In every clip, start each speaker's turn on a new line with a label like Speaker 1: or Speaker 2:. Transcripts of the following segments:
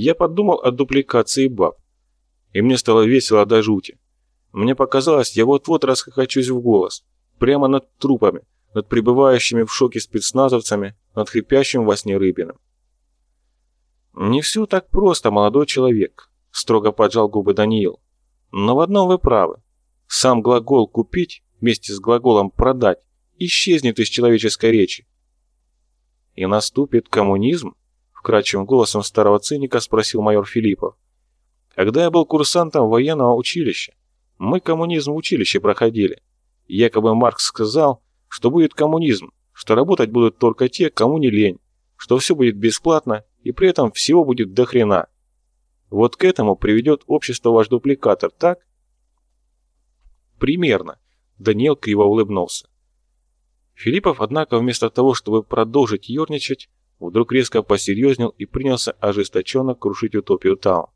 Speaker 1: Я подумал о дупликации баб. И мне стало весело до жути. Мне показалось, я вот-вот расхохочусь в голос. Прямо над трупами, над пребывающими в шоке спецназовцами, над хрипящим во сне Рыбиным. «Не все так просто, молодой человек», — строго поджал губы Даниил. «Но в одном вы правы. Сам глагол «купить» вместе с глаголом «продать» исчезнет из человеческой речи. «И наступит коммунизм?» — вкрадчивым голосом старого циника спросил майор Филиппов. «Когда я был курсантом военного училища, мы коммунизм в училище проходили. Якобы Маркс сказал, что будет коммунизм, что работать будут только те, кому не лень, что все будет бесплатно и при этом всего будет до хрена. Вот к этому приведет общество ваш дупликатор, так? Примерно. Даниэл криво улыбнулся. Филиппов, однако, вместо того, чтобы продолжить ерничать, вдруг резко посерьезнел и принялся ожесточенно крушить утопию Тау.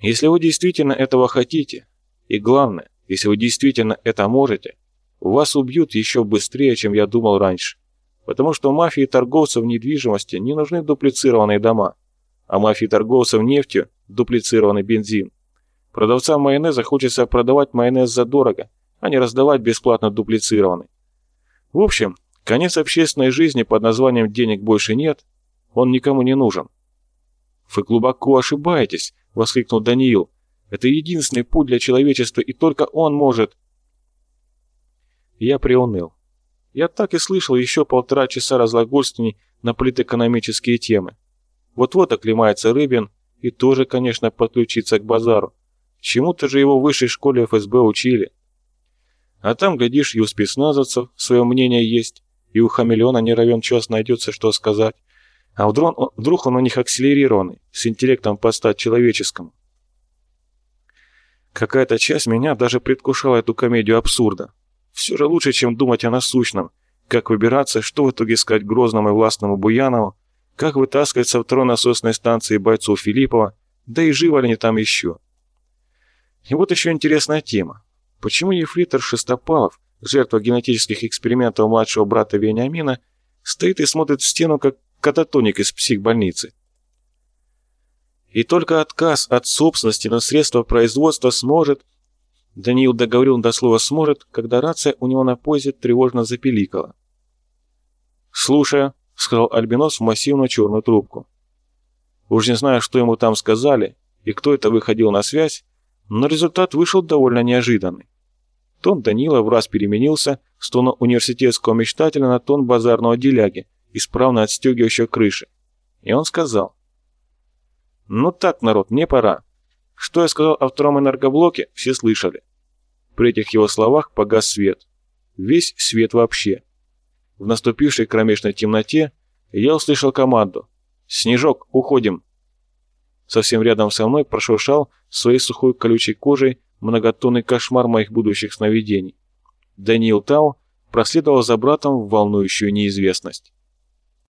Speaker 1: Если вы действительно этого хотите, и главное, если вы действительно это можете, вас убьют еще быстрее, чем я думал раньше. Потому что мафии торговцев недвижимости не нужны дуплицированные дома, а мафии торговцев нефтью – дуплицированный бензин. Продавцам майонеза хочется продавать майонез задорого, а не раздавать бесплатно дуплицированный. В общем, конец общественной жизни под названием «денег больше нет» он никому не нужен. «Вы глубоко ошибаетесь», — воскликнул Даниил. «Это единственный путь для человечества, и только он может...» Я приуныл. Я так и слышал еще полтора часа разлагольствований на политэкономические темы. Вот-вот оклемается Рыбин и тоже, конечно, подключится к базару. Чему-то же его в высшей школе ФСБ учили. А там, глядишь, и у спецназовцев свое мнение есть, и у хамелеона не равен час найдется, что сказать. А вдруг он, вдруг он у них акселерированный, с интеллектом постать человеческому. Какая-то часть меня даже предвкушала эту комедию абсурда. Все же лучше, чем думать о насущном. Как выбираться, что в итоге сказать грозному и властному Буянову, как вытаскивать со второй насосной станции бойцов Филиппова, да и живы ли они там еще. И вот еще интересная тема. Почему ефрейтор Шестопалов, жертва генетических экспериментов младшего брата Вениамина, стоит и смотрит в стену, как кататоник из психбольницы? И только отказ от собственности на средства производства сможет... Даниил договорил до слова «сможет», когда рация у него на поясе тревожно запеликала. «Слушаю», — сказал Альбинос в массивную черную трубку. Уж не знаю, что ему там сказали и кто это выходил на связь, но результат вышел довольно неожиданный. Тон Данила в раз переменился с тона университетского мечтателя на тон базарного деляги, исправно отстегивающего крыши. И он сказал. «Ну так, народ, мне пора. Что я сказал о втором энергоблоке, все слышали». При этих его словах погас свет. Весь свет вообще. В наступившей кромешной темноте я услышал команду. «Снежок, уходим!» Совсем рядом со мной прошуршал своей сухой колючей кожей многотонный кошмар моих будущих сновидений. Даниил Тау проследовал за братом в волнующую неизвестность.